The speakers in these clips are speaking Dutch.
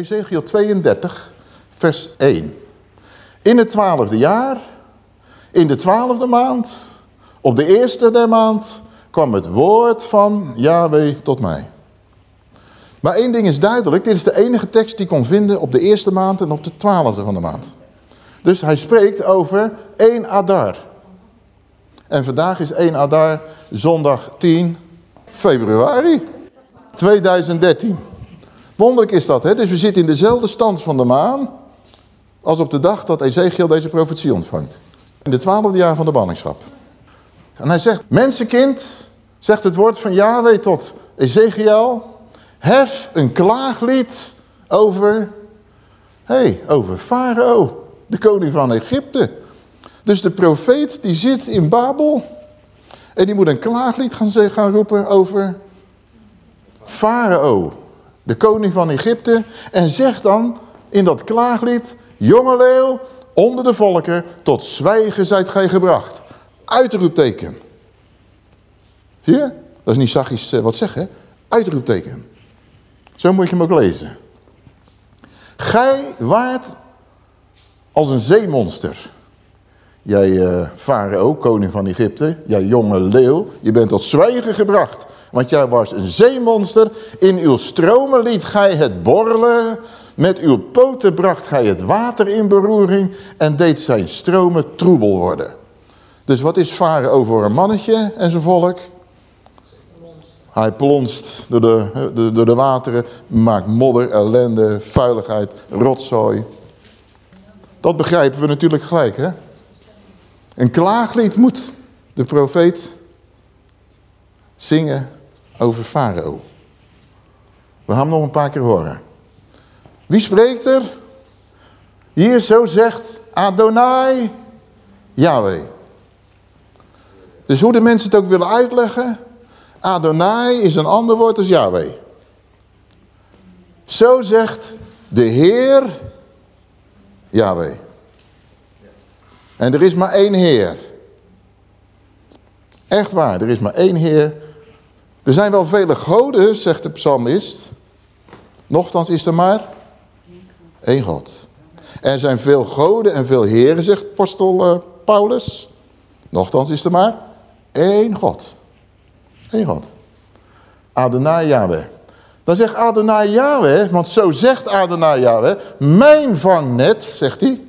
Ezekiel 32, vers 1. In het twaalfde jaar, in de twaalfde maand, op de eerste der maand, kwam het woord van Yahweh tot mij. Maar één ding is duidelijk, dit is de enige tekst die ik kon vinden op de eerste maand en op de twaalfde van de maand. Dus hij spreekt over 1 Adar. En vandaag is 1 Adar zondag 10 februari 2013. Wonderlijk is dat, hè? Dus we zitten in dezelfde stand van de maan als op de dag dat Ezekiel deze profetie ontvangt. In de twaalfde jaar van de banningschap. En hij zegt, mensenkind, zegt het woord van Yahweh tot Ezekiel, hef een klaaglied over, hey, over Farao, de koning van Egypte. Dus de profeet die zit in Babel en die moet een klaaglied gaan, gaan roepen over Farao, de koning van Egypte. En zegt dan in dat klaaglied, jonge leeuw, onder de volken, tot zwijgen zijt gij gebracht. Uitroepteken. Zie je? Dat is niet zachtjes eh, wat zeggen. Uitroepteken. Zo moet je hem ook lezen. Gij waart als een zeemonster. Jij uh, koning van Egypte, jij jonge leeuw, je bent tot zwijgen gebracht. Want jij was een zeemonster, in uw stromen liet gij het borrelen, met uw poten bracht gij het water in beroering en deed zijn stromen troebel worden. Dus wat is farao voor een mannetje en zijn volk? Hij plonst door de, door de wateren, maakt modder, ellende, vuiligheid, rotzooi. Dat begrijpen we natuurlijk gelijk, hè? Een klaaglied moet de profeet zingen over Farao. We gaan hem nog een paar keer horen. Wie spreekt er? Hier zo zegt Adonai Yahweh. Dus hoe de mensen het ook willen uitleggen. Adonai is een ander woord als Yahweh. Zo zegt de Heer Yahweh. En er is maar één Heer. Echt waar, er is maar één Heer. Er zijn wel vele goden, zegt de psalmist. Nochtans is er maar één God. Er zijn veel goden en veel heren, zegt apostel uh, Paulus. Nochtans is er maar één God. Eén God. Adonai Yahweh. Dan zegt Adonai Yahweh, want zo zegt Adonai Yahweh, mijn vangnet, zegt hij,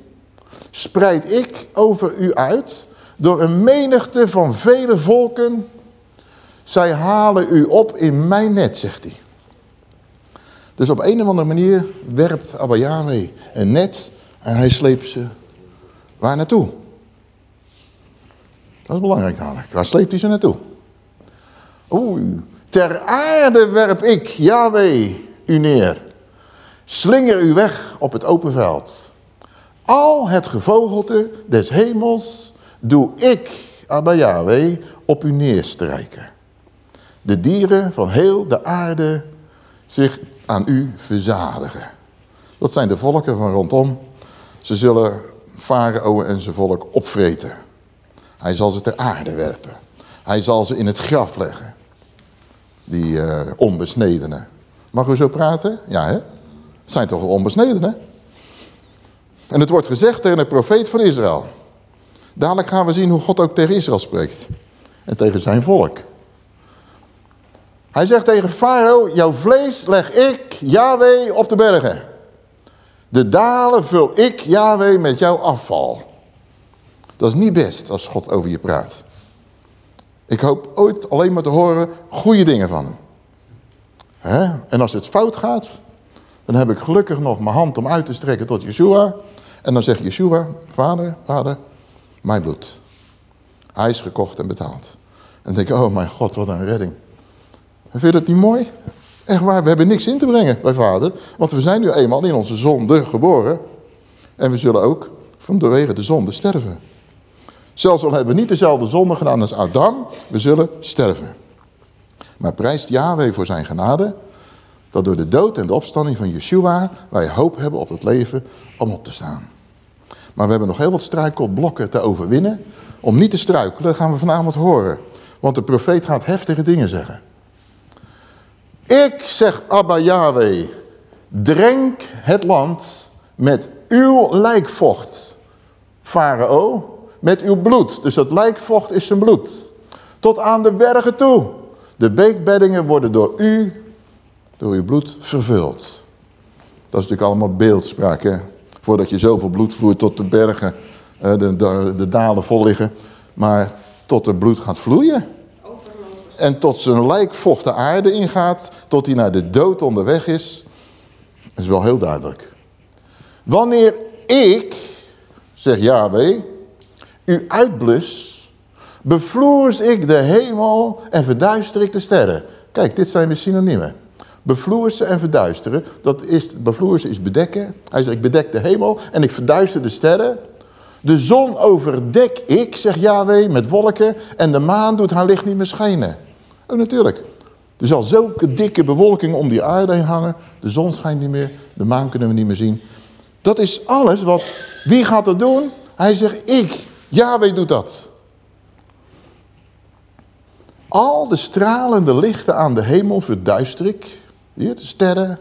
spreid ik over u uit door een menigte van vele volken. Zij halen u op in mijn net, zegt hij. Dus op een of andere manier werpt Abba Yahweh een net en hij sleept ze waar naartoe? Dat is belangrijk dadelijk. Waar sleept hij ze naartoe? Oeh, ter aarde werp ik, Yahweh, u neer. Slinger u weg op het open veld. Al het gevogelte des hemels doe ik, Abba Yahweh, op u neerstrijken. De dieren van heel de aarde zich aan u verzadigen. Dat zijn de volken van rondom. Ze zullen Farao en zijn volk opvreten. Hij zal ze ter aarde werpen. Hij zal ze in het graf leggen. Die uh, onbesnedenen. Mag u zo praten? Ja, hè? Het zijn toch wel onbesnedenen? En het wordt gezegd tegen de profeet van Israël. Dadelijk gaan we zien hoe God ook tegen Israël spreekt. En tegen zijn volk. Hij zegt tegen Farao, jouw vlees leg ik, Yahweh, op de bergen. De dalen vul ik, Yahweh, met jouw afval. Dat is niet best als God over je praat. Ik hoop ooit alleen maar te horen goede dingen van hem. En als het fout gaat, dan heb ik gelukkig nog mijn hand om uit te strekken tot Yeshua. En dan zegt Yeshua, vader, vader, mijn bloed. Hij is gekocht en betaald. En dan denk ik, oh mijn God, wat een redding. Vind je dat niet mooi? Echt waar, we hebben niks in te brengen bij vader. Want we zijn nu eenmaal in onze zonde geboren. En we zullen ook vanwege de zonde sterven. Zelfs al hebben we niet dezelfde zonde gedaan als Adam, we zullen sterven. Maar prijst Yahweh voor zijn genade, dat door de dood en de opstanding van Yeshua wij hoop hebben op het leven om op te staan. Maar we hebben nog heel wat struikelblokken te overwinnen. Om niet te struikelen, gaan we vanavond horen. Want de profeet gaat heftige dingen zeggen. Ik, zegt Abba Yahweh, Drenk het land met uw lijkvocht, farao, met uw bloed. Dus dat lijkvocht is zijn bloed. Tot aan de bergen toe. De beekbeddingen worden door u, door uw bloed vervuld. Dat is natuurlijk allemaal beeldspraak, hè? Voordat je zoveel bloed vloeit tot de bergen, eh, de, de, de dalen vol liggen. Maar tot het bloed gaat vloeien. En tot zijn lijkvocht de aarde ingaat, tot hij naar de dood onderweg is. Dat is wel heel duidelijk. Wanneer ik, zegt Yahweh, u uitblus, bevloers ik de hemel en verduister ik de sterren. Kijk, dit zijn weer synoniemen. Bevloersen en verduisteren, dat is, bevloersen is bedekken. Hij zegt, ik bedek de hemel en ik verduister de sterren. De zon overdek ik, zegt Yahweh, met wolken en de maan doet haar licht niet meer schijnen. Oh, natuurlijk. Er zal zulke dikke bewolking om die aarde heen hangen. De zon schijnt niet meer, de maan kunnen we niet meer zien. Dat is alles wat, wie gaat dat doen? Hij zegt, ik, Yahweh doet dat. Al de stralende lichten aan de hemel verduister ik. Hier, de sterren.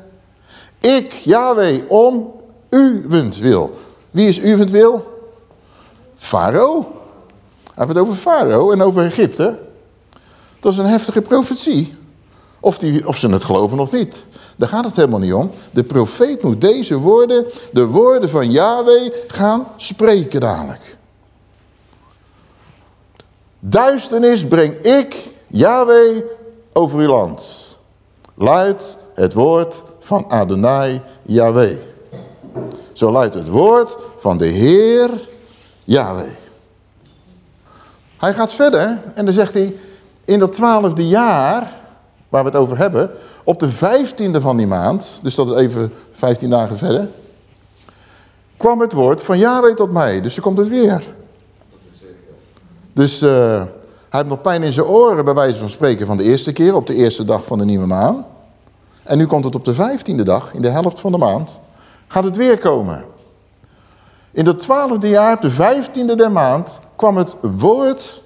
Ik, Yahweh, om uwent wil. Wie is uwent wil? Farao. Hij heeft het over Farao en over Egypte. Dat is een heftige profetie. Of, die, of ze het geloven of niet. Daar gaat het helemaal niet om. De profeet moet deze woorden, de woorden van Yahweh, gaan spreken dadelijk. Duisternis breng ik, Yahweh, over uw land. Luidt het woord van Adonai Yahweh. Zo luidt het woord van de Heer Yahweh. Hij gaat verder en dan zegt hij, in dat twaalfde jaar, waar we het over hebben, op de vijftiende van die maand, dus dat is even vijftien dagen verder, kwam het woord van Yahweh tot mij. Dus er komt het weer. Dus uh, hij heeft nog pijn in zijn oren, bij wijze van spreken, van de eerste keer, op de eerste dag van de nieuwe maan. En nu komt het op de vijftiende dag, in de helft van de maand, gaat het weer komen. In het twaalfde jaar, op de vijftiende der maand, kwam het woord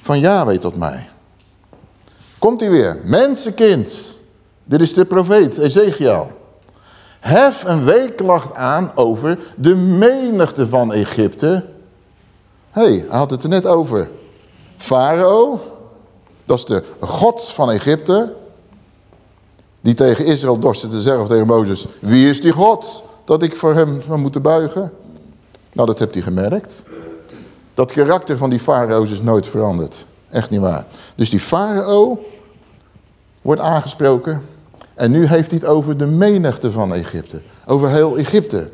van Yahweh tot mij. Komt hij weer. Mensenkind. Dit is de profeet Ezekiel. Hef een weeklacht aan over de menigte van Egypte. Hé, hey, hij had het er net over. Farao, dat is de god van Egypte. Die tegen Israël dorste te zeggen tegen Mozes. Wie is die god dat ik voor hem zou moeten buigen? Nou, dat hebt hij gemerkt. Dat karakter van die farao's is nooit veranderd. Echt niet waar. Dus die farao wordt aangesproken. En nu heeft hij het over de menigte van Egypte. Over heel Egypte.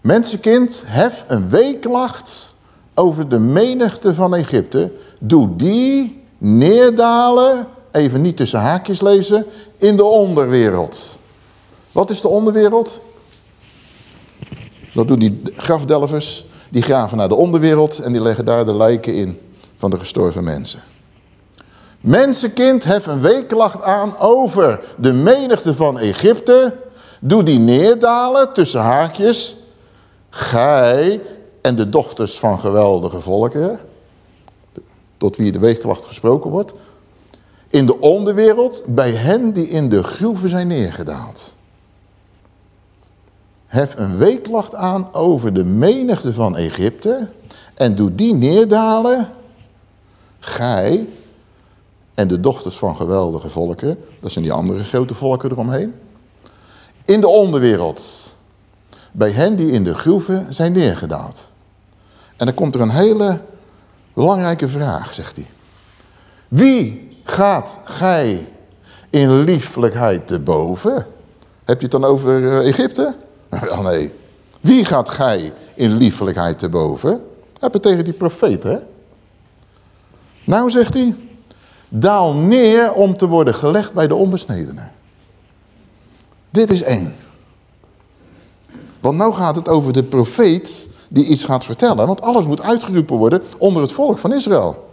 Mensenkind, hef een weeklacht over de menigte van Egypte. Doe die neerdalen, even niet tussen haakjes lezen, in de onderwereld. Wat is de onderwereld? Dat doen die grafdelvers. Die graven naar de onderwereld en die leggen daar de lijken in van de gestorven mensen. Mensenkind, hef een weeklacht aan over de menigte van Egypte. Doe die neerdalen tussen haakjes. Gij en de dochters van geweldige volken. Tot wie de weeklacht gesproken wordt. In de onderwereld bij hen die in de groeven zijn neergedaald. Hef een weeklacht aan over de menigte van Egypte en doe die neerdalen, gij en de dochters van geweldige volken, dat zijn die andere grote volken eromheen, in de onderwereld, bij hen die in de groeven zijn neergedaald. En dan komt er een hele belangrijke vraag, zegt hij. Wie gaat gij in lieflijkheid te boven? Heb je het dan over eh, Egypte? Wel nee. Wie gaat gij in liefelijkheid te boven? Heb het tegen die profeet, hè? Nou, zegt hij, daal neer om te worden gelegd bij de onbesnedenen. Dit is eng. Want nou gaat het over de profeet die iets gaat vertellen. Want alles moet uitgeroepen worden onder het volk van Israël.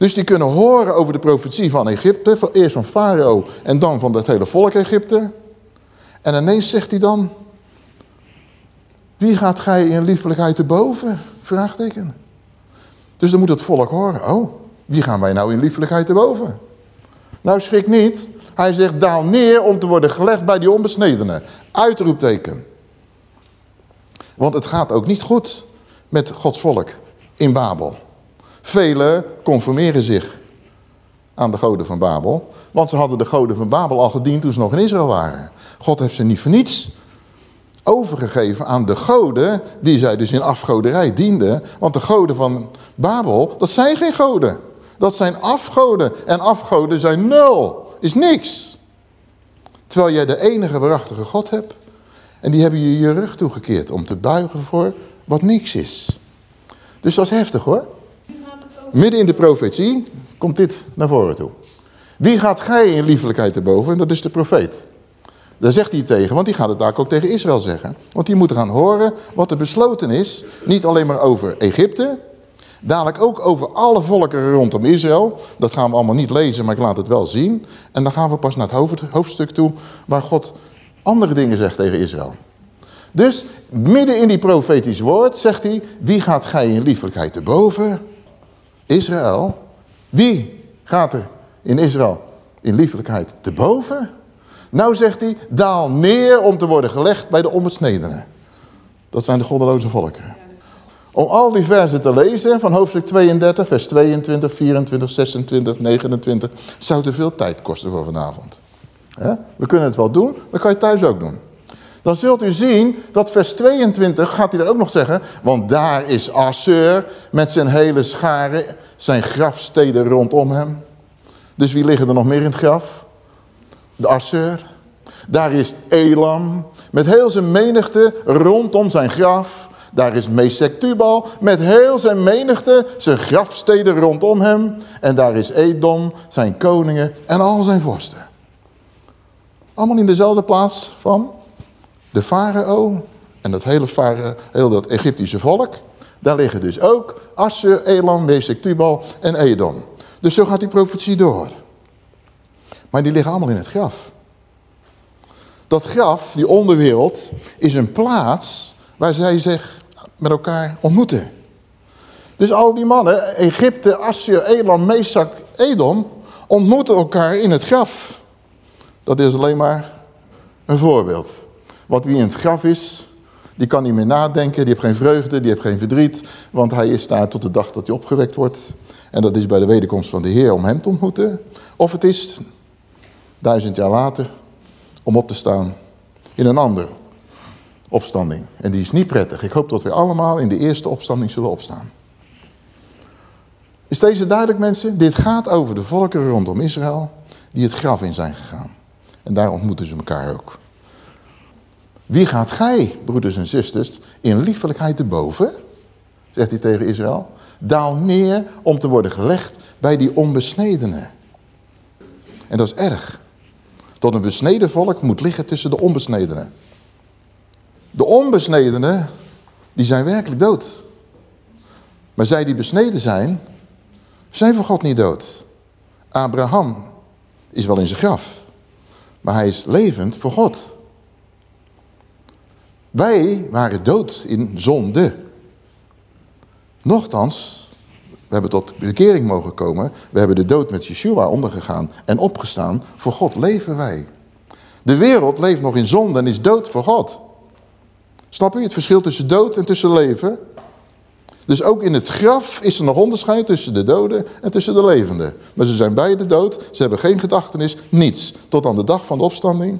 Dus die kunnen horen over de profetie van Egypte. Eerst van Farao en dan van het hele volk Egypte. En ineens zegt hij dan... Wie gaat gij in liefelijkheid te boven? Vraagteken. Dus dan moet het volk horen. Oh, wie gaan wij nou in liefelijkheid te boven? Nou, schrik niet. Hij zegt, daal neer om te worden gelegd bij die onbesnedenen. Uitroepteken. Want het gaat ook niet goed met Gods volk in Babel. Velen conformeren zich aan de goden van Babel. Want ze hadden de goden van Babel al gediend toen ze nog in Israël waren. God heeft ze niet voor niets overgegeven aan de goden die zij dus in afgoderij dienden. Want de goden van Babel, dat zijn geen goden. Dat zijn afgoden. En afgoden zijn nul. Is niks. Terwijl jij de enige waarachtige God hebt. En die hebben je je rug toegekeerd om te buigen voor wat niks is. Dus dat is heftig hoor. Midden in de profetie komt dit naar voren toe. Wie gaat gij in liefelijkheid erboven? Dat is de profeet. Daar zegt hij tegen, want die gaat het daar ook tegen Israël zeggen. Want die moeten gaan horen wat er besloten is. Niet alleen maar over Egypte. Dadelijk ook over alle volkeren rondom Israël. Dat gaan we allemaal niet lezen, maar ik laat het wel zien. En dan gaan we pas naar het hoofdstuk toe waar God andere dingen zegt tegen Israël. Dus midden in die profetisch woord zegt hij, wie gaat gij in liefelijkheid te boven? Israël. Wie gaat er in Israël in liefelijkheid te boven? Nou zegt hij, daal neer om te worden gelegd bij de onbesnedenen. Dat zijn de goddeloze volken. Om al die versen te lezen van hoofdstuk 32, vers 22, 24, 26, 29... zou te veel tijd kosten voor vanavond. We kunnen het wel doen, dat kan je thuis ook doen. Dan zult u zien dat vers 22 gaat hij er ook nog zeggen... want daar is Assur met zijn hele scharen, zijn grafsteden rondom hem. Dus wie liggen er nog meer in het graf? De Assur. Daar is Elam met heel zijn menigte rondom zijn graf. Daar is Mesek Tubal met heel zijn menigte, zijn grafsteden rondom hem. En daar is Edom, zijn koningen en al zijn vorsten. Allemaal in dezelfde plaats van de farao en dat hele, dat Egyptische volk. Daar liggen dus ook Assur, Elam, Mesek Tubal en Edom. Dus zo gaat die profetie door. Maar die liggen allemaal in het graf. Dat graf, die onderwereld, is een plaats waar zij zich met elkaar ontmoeten. Dus al die mannen, Egypte, Assur, Elam, Mesak, Edom, ontmoeten elkaar in het graf. Dat is alleen maar een voorbeeld. Wat wie in het graf is, die kan niet meer nadenken, die heeft geen vreugde, die heeft geen verdriet. Want hij is daar tot de dag dat hij opgewekt wordt. En dat is bij de wederkomst van de Heer om hem te ontmoeten. Of het is duizend jaar later om op te staan in een andere opstanding. En die is niet prettig. Ik hoop dat we allemaal in de eerste opstanding zullen opstaan. Is deze duidelijk mensen? Dit gaat over de volkeren rondom Israël die het graf in zijn gegaan. En daar ontmoeten ze elkaar ook. Wie gaat gij, broeders en zusters, in liefelijkheid te boven? Zegt hij tegen Israël. Daal neer om te worden gelegd bij die onbesnedenen. En dat is erg. Tot een besneden volk moet liggen tussen de onbesnedenen. De onbesnedenen, die zijn werkelijk dood. Maar zij die besneden zijn, zijn voor God niet dood. Abraham is wel in zijn graf, maar hij is levend voor God. Wij waren dood in zonde. Nochtans, we hebben tot bekering mogen komen. We hebben de dood met Yeshua ondergegaan en opgestaan. Voor God leven wij. De wereld leeft nog in zonde en is dood voor God. Snap je het verschil tussen dood en tussen leven? Dus ook in het graf is er nog onderscheid tussen de doden en tussen de levenden. Maar ze zijn beide dood, ze hebben geen gedachtenis, niets. Tot aan de dag van de opstanding.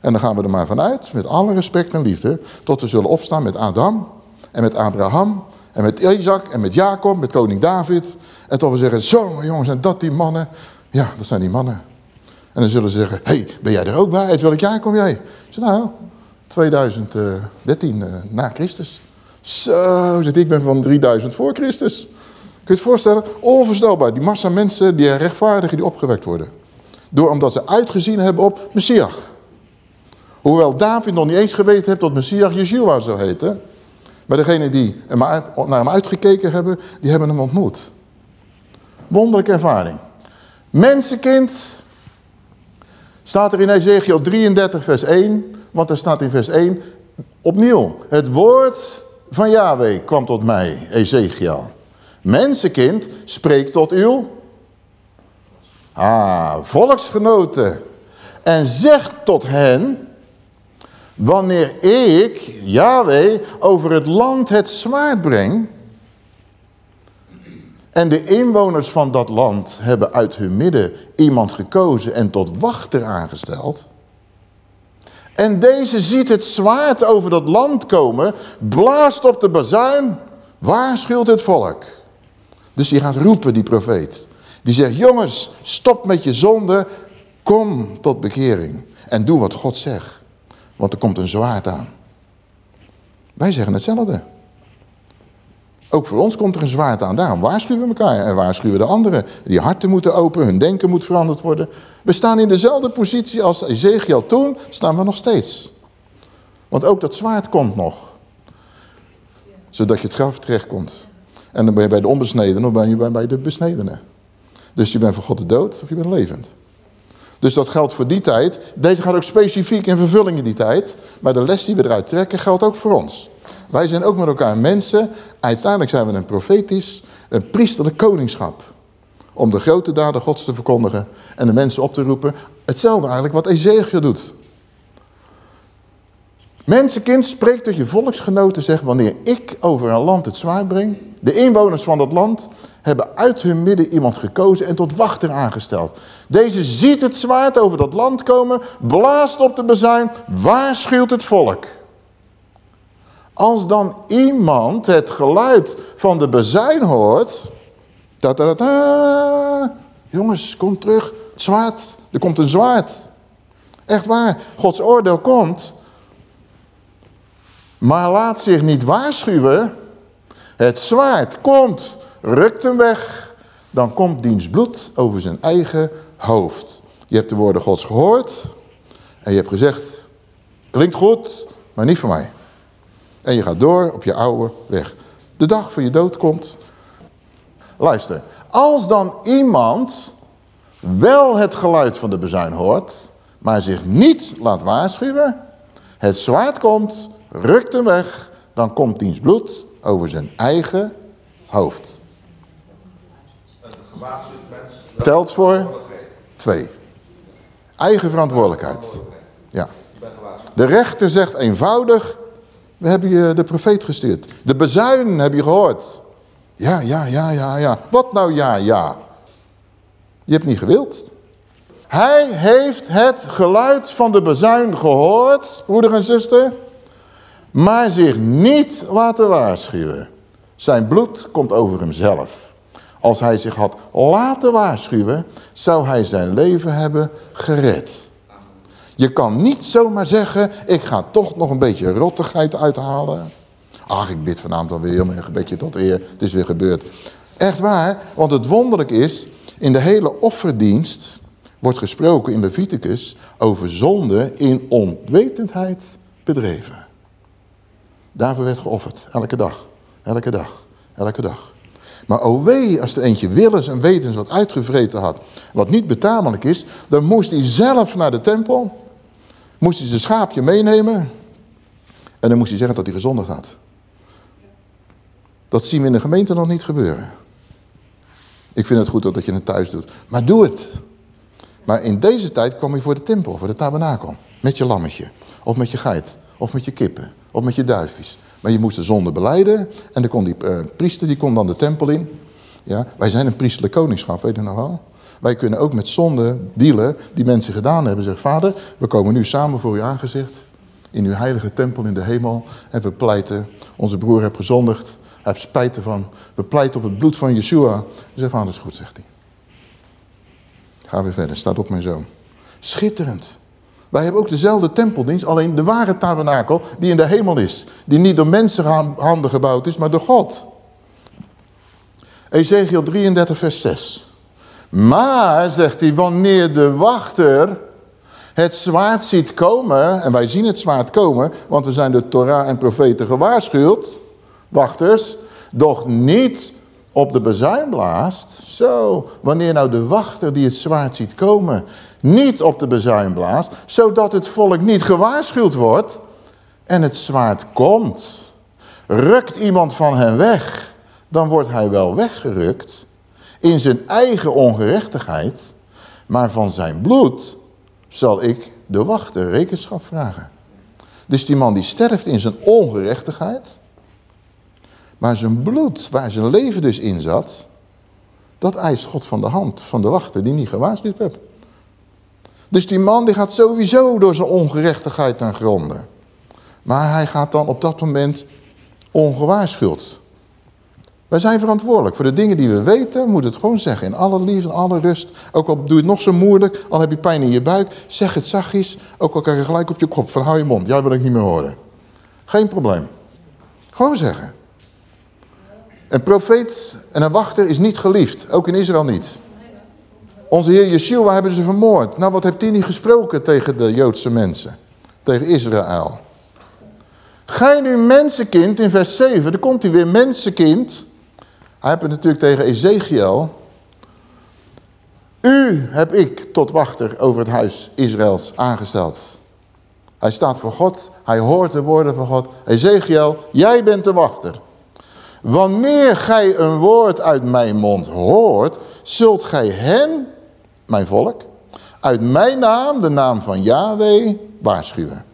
En dan gaan we er maar vanuit, met alle respect en liefde, tot we zullen opstaan met Adam en met Abraham en met Isaac en met Jacob, met koning David. En tot we zeggen, zo jongens, zijn dat die mannen? Ja, dat zijn die mannen. En dan zullen ze zeggen, hé, hey, ben jij er ook bij? Uit welk jaar kom jij? Zeg, nou, 2013 uh, eh, na Christus. Zo, zegt ik ben van 3000 voor Christus. Kun je het voorstellen? Onvoorstelbaar. Die massa mensen, die rechtvaardigen, die opgewekt worden. Door omdat ze uitgezien hebben op Messias. Hoewel David nog niet eens geweten heeft dat Messias Yeshua zou heten. Maar degenen die naar hem uitgekeken hebben, die hebben hem ontmoet. Wonderlijke ervaring. Mensenkind, staat er in Ezekiel 33 vers 1, want er staat in vers 1, opnieuw, het woord van Yahweh kwam tot mij, Ezekiel. Mensenkind, spreek tot uw ah, volksgenoten En zegt tot hen, wanneer ik, Yahweh, over het land het zwaard breng... en de inwoners van dat land hebben uit hun midden iemand gekozen en tot wachter aangesteld... En deze ziet het zwaard over dat land komen, blaast op de bazuin, waarschuwt het volk. Dus die gaat roepen, die profeet. Die zegt, jongens, stop met je zonde, kom tot bekering. En doe wat God zegt, want er komt een zwaard aan. Wij zeggen hetzelfde. Ook voor ons komt er een zwaard aan. Daarom waarschuwen we elkaar en waarschuwen de anderen. Die harten moeten open, hun denken moet veranderd worden. We staan in dezelfde positie als Ezekiel toen, staan we nog steeds. Want ook dat zwaard komt nog. Zodat je het graf terechtkomt. En dan ben je bij de onbesneden of ben je bij de besnedenen. Dus je bent voor God de dood of je bent levend. Dus dat geldt voor die tijd. Deze gaat ook specifiek in vervulling in die tijd. Maar de les die we eruit trekken geldt ook voor ons. Wij zijn ook met elkaar mensen. Uiteindelijk zijn we een profetisch, een priesterlijk koningschap. Om de grote daden gods te verkondigen en de mensen op te roepen. Hetzelfde eigenlijk wat Ezekiel doet. Mensenkind, spreekt tot je volksgenoten, zegt wanneer ik over een land het zwaar breng. De inwoners van dat land hebben uit hun midden iemand gekozen en tot wachter aangesteld. Deze ziet het zwaard over dat land komen, blaast op de bezuin, waarschuwt het volk. Als dan iemand het geluid van de bezuin hoort... Ta -ta -ta jongens, kom terug. Zwaard. Er komt een zwaard. Echt waar. Gods oordeel komt. Maar laat zich niet waarschuwen. Het zwaard komt. Rukt hem weg. Dan komt diens bloed over zijn eigen hoofd. Je hebt de woorden gods gehoord. En je hebt gezegd. Klinkt goed, maar niet voor mij. En je gaat door op je oude weg. De dag van je dood komt. Luister, als dan iemand wel het geluid van de bezuin hoort, maar zich niet laat waarschuwen, het zwaard komt, rukt hem weg, dan komt diens bloed over zijn eigen hoofd. Telt voor twee. Eigen verantwoordelijkheid. Ja. De rechter zegt eenvoudig, we hebben je de profeet gestuurd. De bezuin heb je gehoord. Ja, ja, ja, ja, ja. Wat nou ja, ja? Je hebt niet gewild. Hij heeft het geluid van de bezuin gehoord, broeder en zuster, maar zich niet laten waarschuwen. Zijn bloed komt over hemzelf. Als hij zich had laten waarschuwen, zou hij zijn leven hebben gered. Je kan niet zomaar zeggen, ik ga toch nog een beetje rottigheid uithalen. Ach, ik bid vanavond alweer een gebedje tot eer. Het is weer gebeurd. Echt waar, want het wonderlijk is, in de hele offerdienst wordt gesproken in Leviticus over zonde in onwetendheid bedreven. Daarvoor werd geofferd, elke dag, elke dag, elke dag. Maar oh wee, als er eentje willens en wetens wat uitgevreten had, wat niet betamelijk is, dan moest hij zelf naar de tempel moest hij zijn schaapje meenemen. En dan moest hij zeggen dat hij gezondigd had. Dat zien we in de gemeente nog niet gebeuren. Ik vind het goed dat je het thuis doet. Maar doe het. Maar in deze tijd kwam je voor de tempel, voor de tabernakel. Met je lammetje. Of met je geit. Of met je kippen. Of met je duifjes. Maar je moest de zonde beleiden. En dan kon die uh, priester die kon dan de tempel in. Ja, wij zijn een priestelijk koningschap, weet je nog wel? Wij kunnen ook met zonde dealen die mensen gedaan hebben. Zeg, vader, we komen nu samen voor uw aangezicht. In uw heilige tempel in de hemel. En we pleiten, onze broer heeft gezondigd. Hij heeft spijt ervan. We pleiten op het bloed van Yeshua. Zeg, vader is goed, zegt hij. Ga weer verder, staat op mijn zoon. Schitterend. Wij hebben ook dezelfde tempeldienst, alleen de ware tabernakel die in de hemel is. Die niet door mensenhanden gebouwd is, maar door God. Ezekiel 33 vers 6. Maar, zegt hij, wanneer de wachter het zwaard ziet komen, en wij zien het zwaard komen, want we zijn de Torah en profeten gewaarschuwd, wachters, doch niet op de bezuin blaast. Zo, wanneer nou de wachter die het zwaard ziet komen, niet op de bezuin blaast, zodat het volk niet gewaarschuwd wordt, en het zwaard komt, rukt iemand van hen weg, dan wordt hij wel weggerukt, in zijn eigen ongerechtigheid, maar van zijn bloed zal ik de wachter rekenschap vragen. Dus die man die sterft in zijn ongerechtigheid. Maar zijn bloed, waar zijn leven dus in zat, dat eist God van de hand van de wachter die niet gewaarschuwd hebt. Dus die man die gaat sowieso door zijn ongerechtigheid aan gronden. Maar hij gaat dan op dat moment ongewaarschuwd. Wij zijn verantwoordelijk voor de dingen die we weten, moet het gewoon zeggen. In alle liefde, in alle rust. Ook al doe je het nog zo moeilijk, al heb je pijn in je buik. Zeg het zachtjes, ook al krijg je gelijk op je kop. Van hou je mond, jij wil ik niet meer horen. Geen probleem. Gewoon zeggen. Een profeet en een wachter is niet geliefd. Ook in Israël niet. Onze heer Yeshua hebben ze vermoord. Nou, wat heeft hij niet gesproken tegen de Joodse mensen? Tegen Israël. Gij nu mensenkind, in vers 7, dan komt hij weer, mensenkind. Hij heeft het natuurlijk tegen Ezekiel. U heb ik tot wachter over het huis Israëls aangesteld. Hij staat voor God, hij hoort de woorden van God. Ezekiel, jij bent de wachter. Wanneer gij een woord uit mijn mond hoort, zult gij hen, mijn volk, uit mijn naam, de naam van Yahweh, waarschuwen.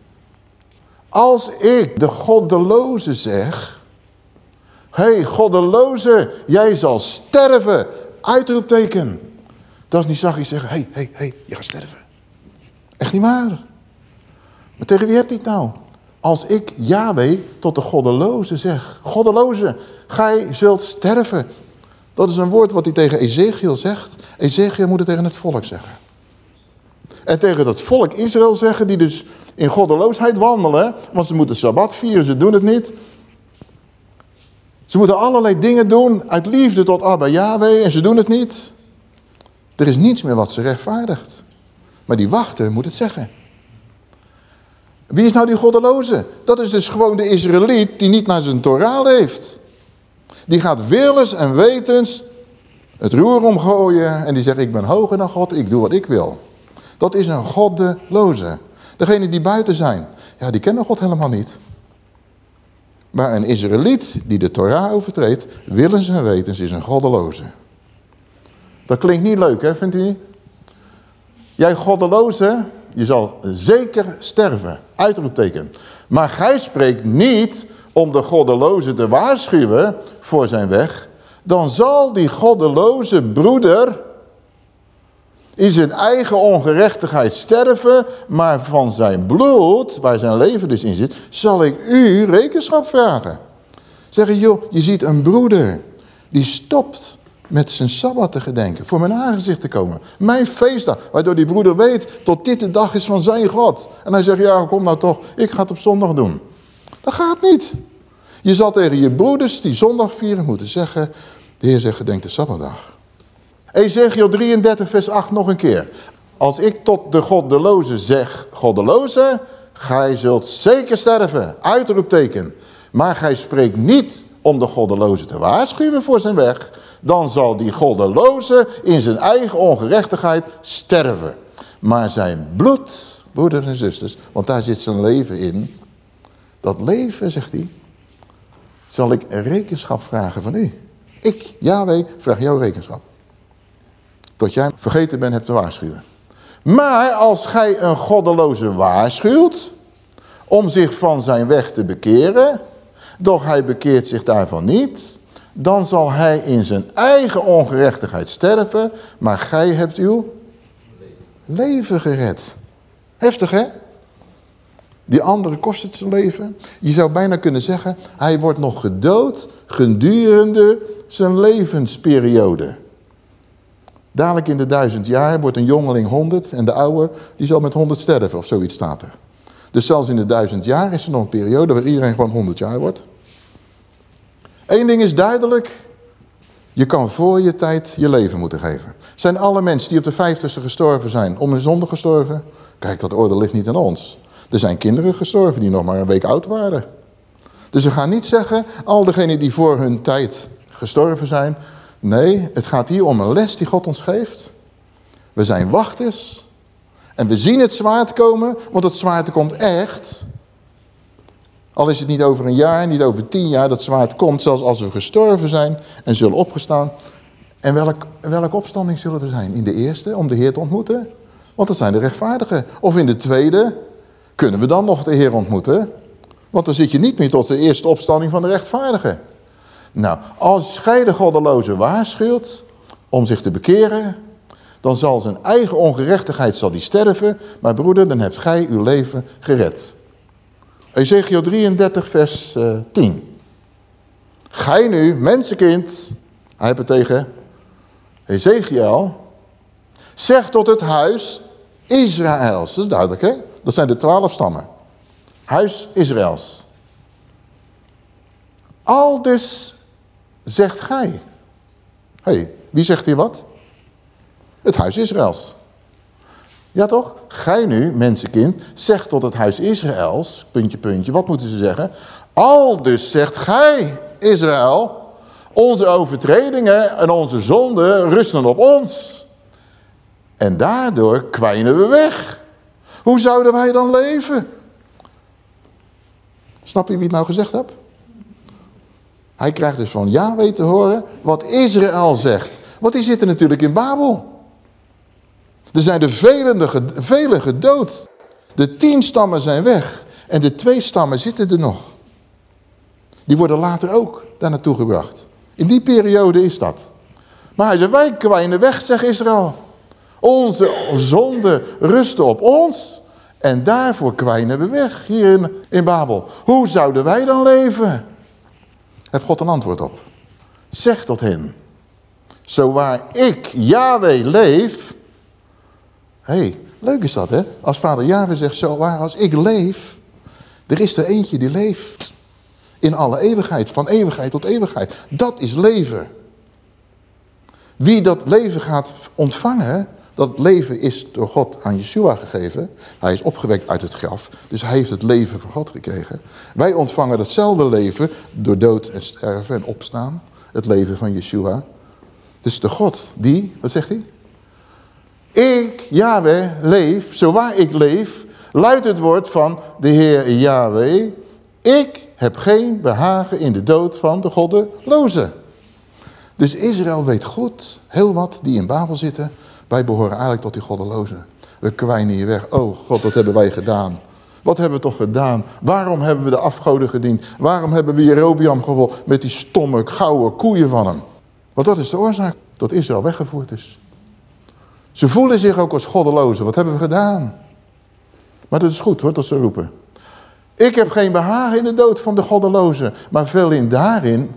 Als ik de goddeloze zeg, hé hey, goddeloze, jij zal sterven, uitroepteken. Dat is niet zachtjes zeggen, hé, hé, hé, je gaat sterven. Echt niet waar. Maar tegen wie hebt hij het nou? Als ik Yahweh tot de goddeloze zeg. Goddeloze, gij zult sterven. Dat is een woord wat hij tegen Ezekiel zegt. Ezekiel moet het tegen het volk zeggen. En tegen dat volk Israël zeggen, die dus in goddeloosheid wandelen. Want ze moeten Sabbat vieren, ze doen het niet. Ze moeten allerlei dingen doen uit liefde tot Abba Yahweh en ze doen het niet. Er is niets meer wat ze rechtvaardigt. Maar die wachter moet het zeggen. Wie is nou die goddeloze? Dat is dus gewoon de Israëliet die niet naar zijn Torah leeft. Die gaat willens en wetens het roer omgooien en die zegt ik ben hoger dan God, ik doe wat ik wil. Dat is een goddeloze. Degenen die buiten zijn, ja die kennen God helemaal niet. Maar een Israëliet die de Torah overtreedt, willens en wetens is een goddeloze. Dat klinkt niet leuk hè, vindt u? Jij goddeloze, je zal zeker sterven. Uitroepteken. Maar gij spreekt niet om de goddeloze te waarschuwen voor zijn weg. Dan zal die goddeloze broeder in zijn eigen ongerechtigheid sterven. Maar van zijn bloed, waar zijn leven dus in zit, zal ik u rekenschap vragen. Zeggen, joh, je ziet een broeder die stopt met zijn Sabbat te gedenken, voor mijn aangezicht te komen. Mijn feestdag, waardoor die broeder weet, tot dit de dag is van zijn God. En hij zegt, ja kom nou toch, ik ga het op zondag doen. Dat gaat niet. Je zal tegen je broeders die zondag vieren moeten zeggen, de Heer zegt gedenk de Sabbatdag. Ezekiel 33 vers 8 nog een keer. Als ik tot de goddeloze zeg, goddeloze, gij zult zeker sterven, uitroepteken. Maar gij spreekt niet om de goddeloze te waarschuwen voor zijn weg, dan zal die goddeloze in zijn eigen ongerechtigheid sterven. Maar zijn bloed, broeders en zusters, want daar zit zijn leven in. Dat leven, zegt hij, zal ik rekenschap vragen van u. Ik, Yahweh, vraag jou rekenschap. Tot jij vergeten bent hebt te waarschuwen. Maar als gij een goddeloze waarschuwt, om zich van zijn weg te bekeren, doch hij bekeert zich daarvan niet, dan zal hij in zijn eigen ongerechtigheid sterven, maar gij hebt uw leven gered. Heftig hè? Die andere kost het zijn leven. Je zou bijna kunnen zeggen, hij wordt nog gedood gedurende zijn levensperiode. Dadelijk in de duizend jaar wordt een jongeling honderd en de oude die zal met honderd sterven of zoiets staat er. Dus zelfs in de duizend jaar is er nog een periode waar iedereen gewoon honderd jaar wordt. Eén ding is duidelijk. Je kan voor je tijd je leven moeten geven. Zijn alle mensen die op de vijftigste gestorven zijn om hun zonde gestorven? Kijk, dat oordeel ligt niet aan ons. Er zijn kinderen gestorven die nog maar een week oud waren. Dus we gaan niet zeggen, al degenen die voor hun tijd gestorven zijn. Nee, het gaat hier om een les die God ons geeft. We zijn wachters. En we zien het zwaard komen, want het zwaard komt echt. Al is het niet over een jaar, niet over tien jaar, dat zwaard komt, zelfs als we gestorven zijn en zullen opgestaan. En welk, welke opstanding zullen we zijn? In de eerste, om de Heer te ontmoeten? Want dat zijn de rechtvaardigen. Of in de tweede, kunnen we dan nog de Heer ontmoeten? Want dan zit je niet meer tot de eerste opstanding van de rechtvaardigen. Nou, als gij de goddeloze waarschuwt om zich te bekeren, dan zal zijn eigen ongerechtigheid zal die sterven. Maar broeder, dan hebt gij uw leven gered. Ezekiel 33 vers uh, 10. Gij nu, mensenkind, hij heeft het tegen Ezekiel, zeg tot het huis Israëls. Dat is duidelijk, hè? Dat zijn de twaalf stammen. Huis Israëls. Al dus zegt gij. Hé, hey, wie zegt hier wat? Het huis Israëls. Ja toch? Gij nu, mensenkind, zegt tot het huis Israëls, puntje, puntje, wat moeten ze zeggen? Al dus zegt gij, Israël, onze overtredingen en onze zonden rusten op ons. En daardoor kwijnen we weg. Hoe zouden wij dan leven? Snap je wie het nou gezegd heb? Hij krijgt dus van Yahweh te horen wat Israël zegt. Want die zitten natuurlijk in Babel. Er zijn er velen gedood. De tien stammen zijn weg. En de twee stammen zitten er nog. Die worden later ook daar naartoe gebracht. In die periode is dat. Maar hij zegt, wij kwijnen weg, zegt Israël. Onze zonden rusten op ons. En daarvoor kwijnen we weg hier in, in Babel. Hoe zouden wij dan leven? Heb God een antwoord op. Zeg tot hen. Zo waar ik, Yahweh, leef. Hé, hey, leuk is dat hè. Als vader Yahweh zegt, zo waar als ik leef. Er is er eentje die leeft. In alle eeuwigheid, van eeuwigheid tot eeuwigheid. Dat is leven. Wie dat leven gaat ontvangen, dat leven is door God aan Yeshua gegeven. Hij is opgewekt uit het graf, dus hij heeft het leven van God gekregen. Wij ontvangen hetzelfde leven door dood en sterven en opstaan. Het leven van Yeshua. Dus de God die, wat zegt hij? Ik, Yahweh, leef, zo waar ik leef, luidt het woord van de Heer Yahweh. Ik heb geen behagen in de dood van de goddeloze. Dus Israël weet goed, heel wat die in Babel zitten, wij behoren eigenlijk tot die goddelozen. We kwijnen hier weg. Oh God, wat hebben wij gedaan? Wat hebben we toch gedaan? Waarom hebben we de afgoden gediend? Waarom hebben we Jerobiam gevolgd met die stomme, gouden koeien van hem? Want dat is de oorzaak dat Israël weggevoerd is. Ze voelen zich ook als goddelozen. Wat hebben we gedaan? Maar dat is goed hoor, dat ze roepen. Ik heb geen behagen in de dood van de goddelozen. Maar veel in daarin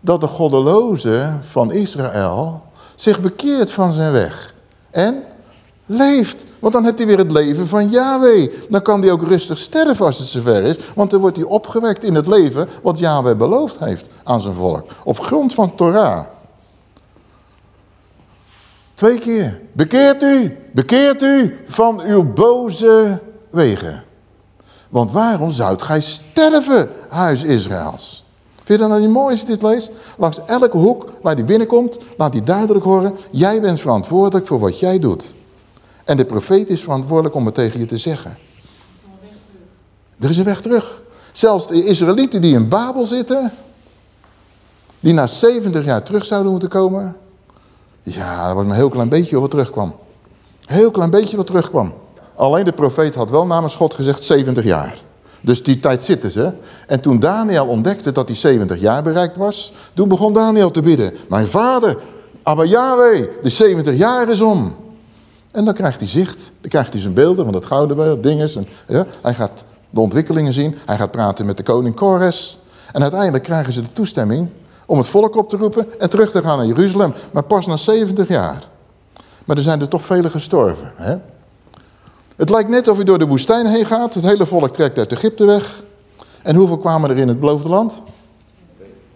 dat de goddeloze van Israël zich bekeert van zijn weg. En leeft. Want dan heeft hij weer het leven van Yahweh. Dan kan hij ook rustig sterven als het zover is. Want dan wordt hij opgewekt in het leven wat Yahweh beloofd heeft aan zijn volk. Op grond van Torah. Twee keer. Bekeert u, bekeert u van uw boze wegen. Want waarom zoudt gij sterven, huis Israëls? Vind je dat nou niet mooi als je dit leest? Langs elke hoek waar hij binnenkomt, laat hij duidelijk horen... jij bent verantwoordelijk voor wat jij doet. En de profeet is verantwoordelijk om het tegen je te zeggen. Er is een weg terug. Zelfs de Israëlieten die in Babel zitten... die na 70 jaar terug zouden moeten komen... ja, dat was een heel klein beetje wat terugkwam. Heel klein beetje wat terugkwam. Alleen de profeet had wel namens God gezegd 70 jaar. Dus die tijd zitten ze. En toen Daniel ontdekte dat hij 70 jaar bereikt was, toen begon Daniel te bidden. Mijn vader, Abba Yahweh, de 70 jaar is om. En dan krijgt hij zicht. Dan krijgt hij zijn beelden van het gouden beeld, dinges. En, ja, hij gaat de ontwikkelingen zien. Hij gaat praten met de koning Kores. En uiteindelijk krijgen ze de toestemming om het volk op te roepen en terug te gaan naar Jeruzalem. Maar pas na 70 jaar. Maar er zijn er toch velen gestorven. Hè? Het lijkt net of je door de woestijn heen gaat. Het hele volk trekt uit Egypte weg. En hoeveel kwamen er in het beloofde land?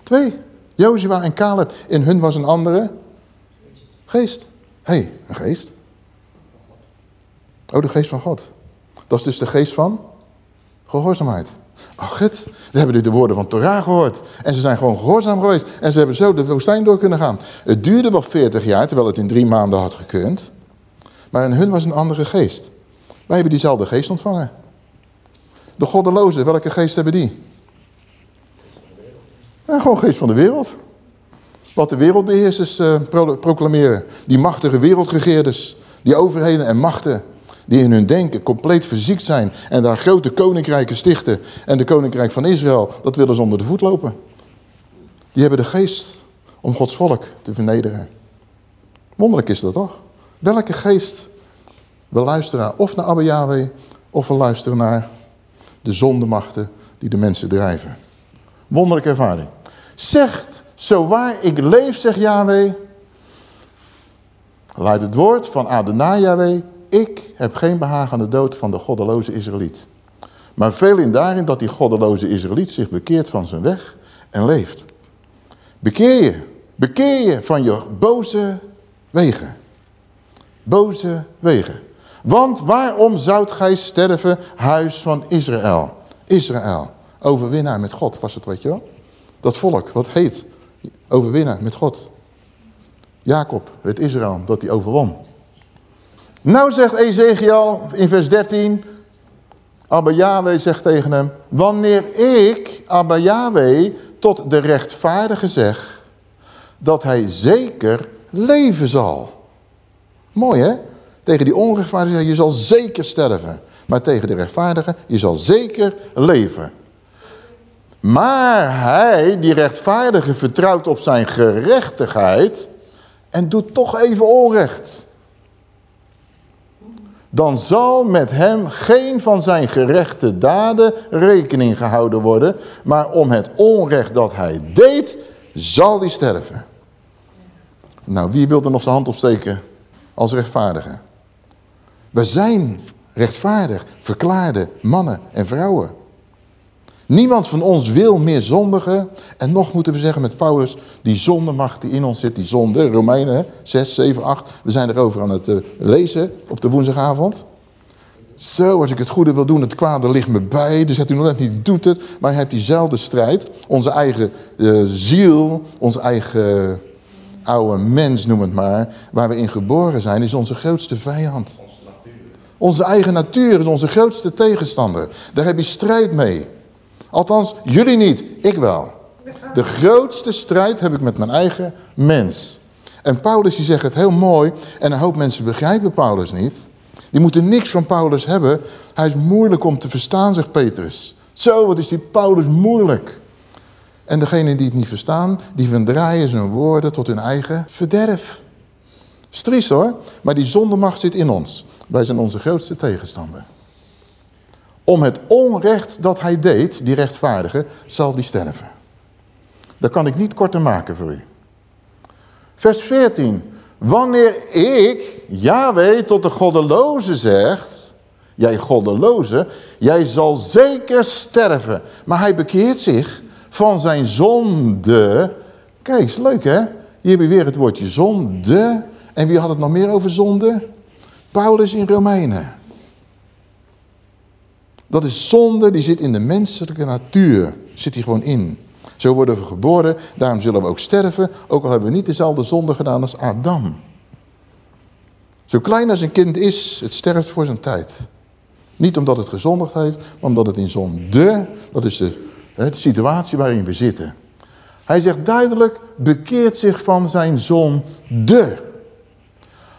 Twee. Jozua en Caleb. In hun was een andere geest. Hé, hey, een geest. Oh, de geest van God. Dat is dus de geest van gehoorzaamheid. Ach, het, we hebben nu de woorden van Torah gehoord. En ze zijn gewoon gehoorzaam geweest. En ze hebben zo de woestijn door kunnen gaan. Het duurde wel 40 jaar, terwijl het in drie maanden had gekund. Maar in hun was een andere geest. Wij hebben diezelfde geest ontvangen. De goddelozen, welke geest hebben die? Gewoon geest van de wereld. Wat de wereldbeheersers uh, proclameren. Die machtige wereldregeerders. Die overheden en machten die in hun denken compleet verziekt zijn en daar grote koninkrijken stichten. En de koninkrijk van Israël, dat willen ze onder de voet lopen. Die hebben de geest om Gods volk te vernederen. Wonderlijk is dat toch? Welke geest? We luisteren of naar Abba Yahweh of we luisteren naar de zondemachten die de mensen drijven. Wonderlijke ervaring. Zegt, zo waar ik leef, zegt Yahweh, luidt het woord van Adonai Yahweh, ik heb geen behagen aan de dood van de goddeloze Israëliet. Maar veel in daarin dat die goddeloze Israëliet zich bekeert van zijn weg en leeft. Bekeer je, bekeer je van je boze wegen. Boze wegen. Want waarom zoudt gij sterven, huis van Israël? Israël, overwinnaar met God, was het weet je wel? Dat volk, wat heet overwinnaar met God. Jacob, het Israël, dat hij overwon. Nou zegt Ezekiel in vers 13, Abba Yahweh zegt tegen hem, wanneer ik, Abba Yahweh, tot de rechtvaardige zeg, dat hij zeker leven zal. Mooi hè? Tegen die onrechtvaardige zeg je zal zeker sterven. Maar tegen de rechtvaardige, je zal zeker leven. Maar hij, die rechtvaardige, vertrouwt op zijn gerechtigheid en doet toch even onrecht dan zal met hem geen van zijn gerechte daden rekening gehouden worden, maar om het onrecht dat hij deed, zal hij sterven. Nou, wie wil er nog zijn hand opsteken als rechtvaardige? We zijn rechtvaardig verklaarde mannen en vrouwen. Niemand van ons wil meer zondigen. En nog moeten we zeggen met Paulus, die zondemacht die in ons zit, die zonde, Romeinen 6, 7, 8. We zijn erover aan het eh, lezen op de woensdagavond. Zo, als ik het goede wil doen, het kwade ligt me bij. Dus zegt u nog net niet, doet het. Maar hij hebt diezelfde strijd. Onze eigen uh, ziel, onze eigen oude mens, noem het maar. Waar we in geboren zijn, is onze grootste vijand. Onze eigen natuur is onze grootste tegenstander. Daar heb je strijd mee. Althans, jullie niet, ik wel. De grootste strijd heb ik met mijn eigen mens. En Paulus die zegt het heel mooi, en een hoop mensen begrijpen Paulus niet. Die moeten niks van Paulus hebben. Hij is moeilijk om te verstaan, zegt Petrus. Zo, wat is die Paulus moeilijk. En degenen die het niet verstaan, die verdraaien zijn woorden tot hun eigen verderf. Stries hoor, maar die zondemacht zit in ons. Wij zijn onze grootste tegenstander. Om het onrecht dat hij deed, die rechtvaardige, zal die sterven. Dat kan ik niet korter maken voor u. Vers 14. Wanneer ik, Yahweh, tot de goddeloze zegt, jij goddeloze, jij zal zeker sterven. Maar hij bekeert zich van zijn zonde. Kijk, is leuk hè? Hier heb je weer het woordje zonde. En wie had het nog meer over zonde? Paulus in Romeinen. Dat is zonde, die zit in de menselijke natuur. Zit die gewoon in. Zo worden we geboren, daarom zullen we ook sterven. Ook al hebben we niet dezelfde zonde gedaan als Adam. Zo klein als een kind is, het sterft voor zijn tijd. Niet omdat het gezondigd heeft, maar omdat het in zonde, dat is de, de situatie waarin we zitten. Hij zegt duidelijk, bekeert zich van zijn zonde.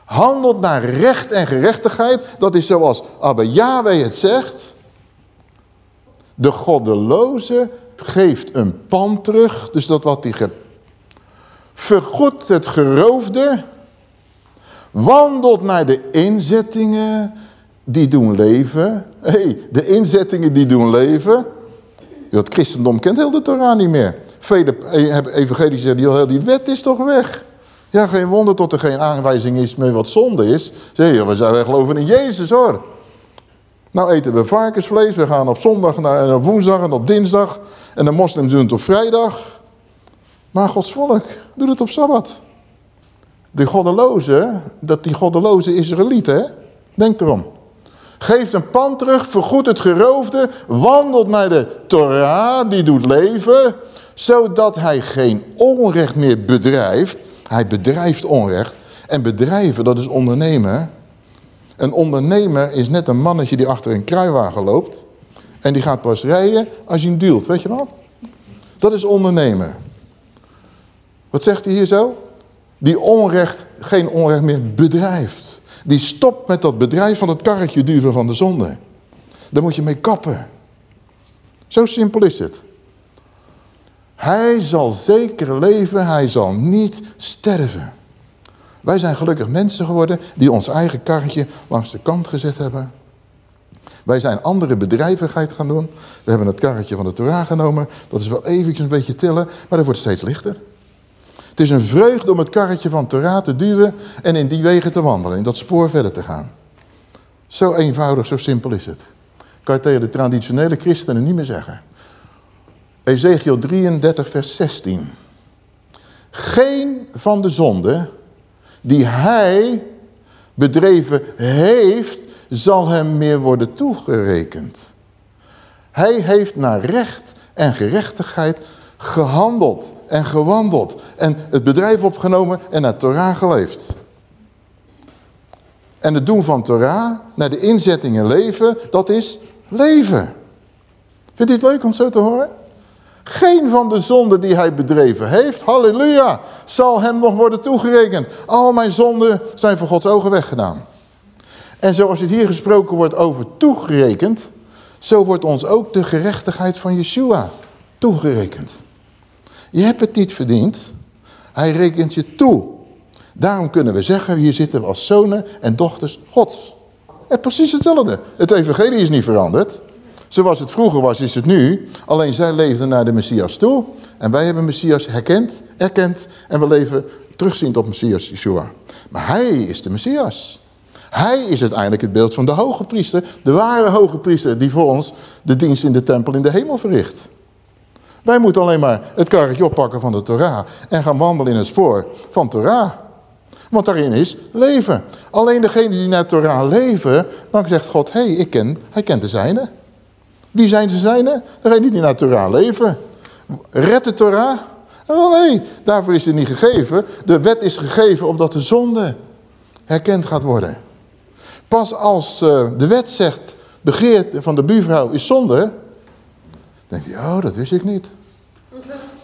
Handelt naar recht en gerechtigheid, dat is zoals Abba Yahweh het zegt. De goddeloze geeft een pand terug. Dus dat wat hij ge... Vergoedt het geroofde. Wandelt naar de inzettingen die doen leven. hey, de inzettingen die doen leven. Het christendom kent heel de Torah niet meer. Vele evangelisch zeggen, die, die wet is toch weg. Ja, geen wonder tot er geen aanwijzing is meer wat zonde is. Zeg we zijn geloven in Jezus hoor. Nou eten we varkensvlees, we gaan op zondag naar, en op woensdag en op dinsdag. En de moslims doen het op vrijdag. Maar Gods volk doet het op Sabbat. De goddeloze, dat die goddeloze Israëlieten, denk erom. Geeft een pand terug, vergoedt het geroofde, wandelt naar de Torah, die doet leven, zodat hij geen onrecht meer bedrijft. Hij bedrijft onrecht. En bedrijven, dat is ondernemen. Een ondernemer is net een mannetje die achter een kruiwagen loopt. En die gaat pas rijden als je hem duwt, weet je wel? Dat is ondernemen. Wat zegt hij hier zo? die onrecht, geen onrecht meer bedrijft. Die stopt met dat bedrijf van het karretje duwen van de zonde. Daar moet je mee kappen. Zo simpel is het. Hij zal zeker leven, hij zal niet sterven. Wij zijn gelukkig mensen geworden die ons eigen karretje langs de kant gezet hebben. Wij zijn andere bedrijvigheid gaan doen. We hebben het karretje van de Torah genomen. Dat is wel eventjes een beetje tillen, maar dat wordt steeds lichter. Het is een vreugde om het karretje van Torah te duwen en in die wegen te wandelen. In dat spoor verder te gaan. Zo eenvoudig, zo simpel is het. Kan je tegen de traditionele christenen niet meer zeggen. Ezekiel 33 vers 16. Geen van de zonden die hij bedreven heeft, zal hem meer worden toegerekend. Hij heeft naar recht en gerechtigheid gehandeld en gewandeld. En het bedrijf opgenomen en naar Torah geleefd. En het doen van Torah, naar de inzetting in leven, dat is leven. Vindt u het leuk om zo te horen? Geen van de zonden die hij bedreven heeft, halleluja, zal hem nog worden toegerekend. Al mijn zonden zijn voor Gods ogen weggedaan. En zoals het hier gesproken wordt over toegerekend, zo wordt ons ook de gerechtigheid van Yeshua toegerekend. Je hebt het niet verdiend, hij rekent je toe. Daarom kunnen we zeggen, hier zitten we als zonen en dochters Gods. En precies hetzelfde. Het evangelie is niet veranderd. Zoals het vroeger was, is het nu. Alleen zij leefden naar de Messias toe. En wij hebben Messias herkend, erkend. En we leven terugziend op Messias Yeshua. Maar hij is de Messias. Hij is uiteindelijk het beeld van de hoge priester. De ware hoge priester die voor ons de dienst in de tempel in de hemel verricht. Wij moeten alleen maar het karretje oppakken van de Torah. En gaan wandelen in het spoor van Torah. Want daarin is leven. Alleen degene die naar Torah leven, dan zegt God, hé, hey, ik ken, hij kent de zijne. Wie zijn ze zijne? Degene die naar Torah leven. Red de Torah? Wel nee, daarvoor is het niet gegeven. De wet is gegeven opdat de zonde herkend gaat worden. Pas als uh, de wet zegt, begeert van de buurvrouw is zonde, denk je, oh, dat wist ik niet.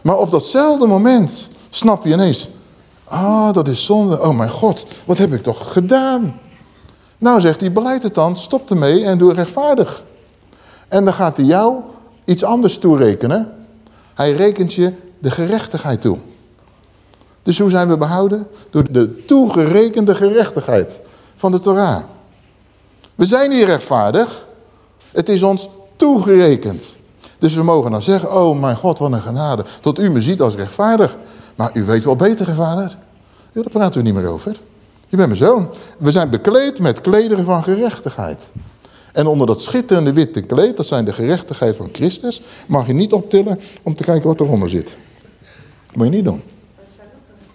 Maar op datzelfde moment snap je ineens, oh, dat is zonde. Oh mijn God, wat heb ik toch gedaan? Nou zegt hij, beleid het dan, stop ermee en doe rechtvaardig. En dan gaat hij jou iets anders toerekenen. Hij rekent je de gerechtigheid toe. Dus hoe zijn we behouden? Door de toegerekende gerechtigheid van de Torah. We zijn niet rechtvaardig. Het is ons toegerekend. Dus we mogen dan zeggen, oh mijn God, wat een genade. Tot u me ziet als rechtvaardig. Maar u weet wel beter, vader. Ja, daar praten we niet meer over. Je bent mijn zoon. We zijn bekleed met klederen van gerechtigheid. En onder dat schitterende witte kleed, dat zijn de gerechtigheid van Christus, mag je niet optillen om te kijken wat eronder zit. Dat moet je niet doen.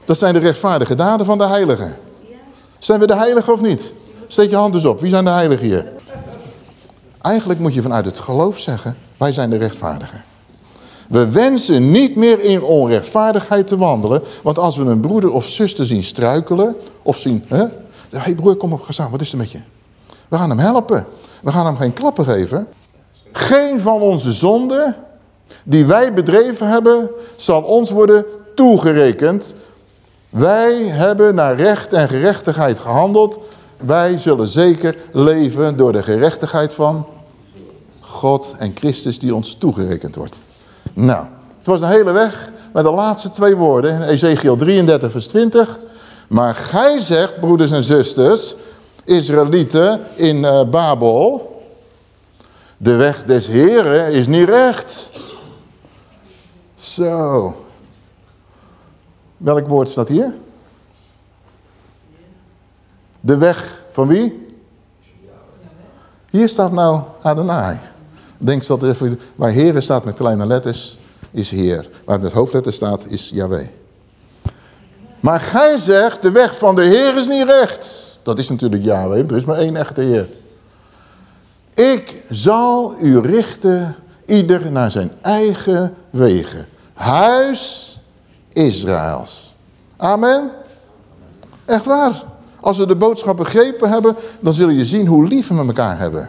Dat zijn de rechtvaardige daden van de heiligen. Zijn we de heiligen of niet? Steek je hand eens op. Wie zijn de heiligen hier? Eigenlijk moet je vanuit het geloof zeggen, wij zijn de rechtvaardigen. We wensen niet meer in onrechtvaardigheid te wandelen. Want als we een broeder of zuster zien struikelen, of zien... Hé hey broer, kom op, ga staan, wat is er met je? We gaan hem helpen. We gaan hem geen klappen geven. Geen van onze zonden die wij bedreven hebben, zal ons worden toegerekend. Wij hebben naar recht en gerechtigheid gehandeld. Wij zullen zeker leven door de gerechtigheid van God en Christus die ons toegerekend wordt. Nou, het was een hele weg met de laatste twee woorden in Ezekiel 33 vers 20. Maar gij zegt, broeders en zusters, Israëlieten in uh, Babel. De weg des Heren is niet recht. Zo. Welk woord staat hier? De weg van wie? Hier staat nou Adonai. Denk dat even, waar Heren staat met kleine letters, is Heer. Waar met hoofdletter staat, is Yahweh. Maar gij zegt, de weg van de Heer is niet recht. Dat is natuurlijk Yahweh, er is maar één echte Heer. Ik zal u richten, ieder naar zijn eigen wegen. Huis Israëls. Amen. Echt waar. Als we de boodschap begrepen hebben, dan zul je zien hoe lief we met elkaar hebben.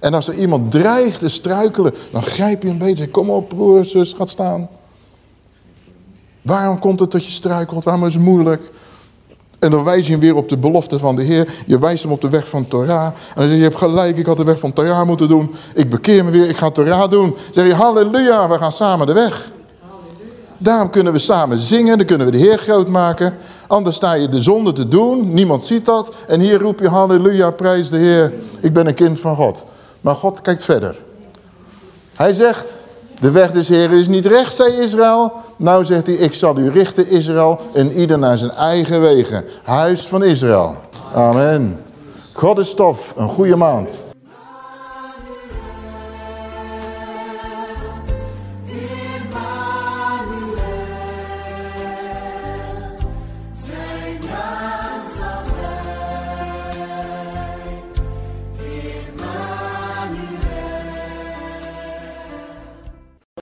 En als er iemand dreigt te struikelen, dan grijp je een beetje. Kom op broer, zus, gaat staan. Waarom komt het dat je struikelt? Waarom is het moeilijk? En dan wijs je hem weer op de belofte van de Heer. Je wijst hem op de weg van Torah. En dan zeg je, je hebt gelijk, ik had de weg van Torah moeten doen. Ik bekeer me weer, ik ga Torah doen. Dan zeg je, halleluja, we gaan samen de weg. Daarom kunnen we samen zingen, dan kunnen we de Heer groot maken. Anders sta je de zonde te doen, niemand ziet dat. En hier roep je halleluja, prijs de Heer. Ik ben een kind van God. Maar God kijkt verder. Hij zegt, de weg des Heeren is niet recht, zei Israël. Nou zegt hij, ik zal u richten Israël en ieder naar zijn eigen wegen. Huis van Israël. Amen. God is tof, een goede maand.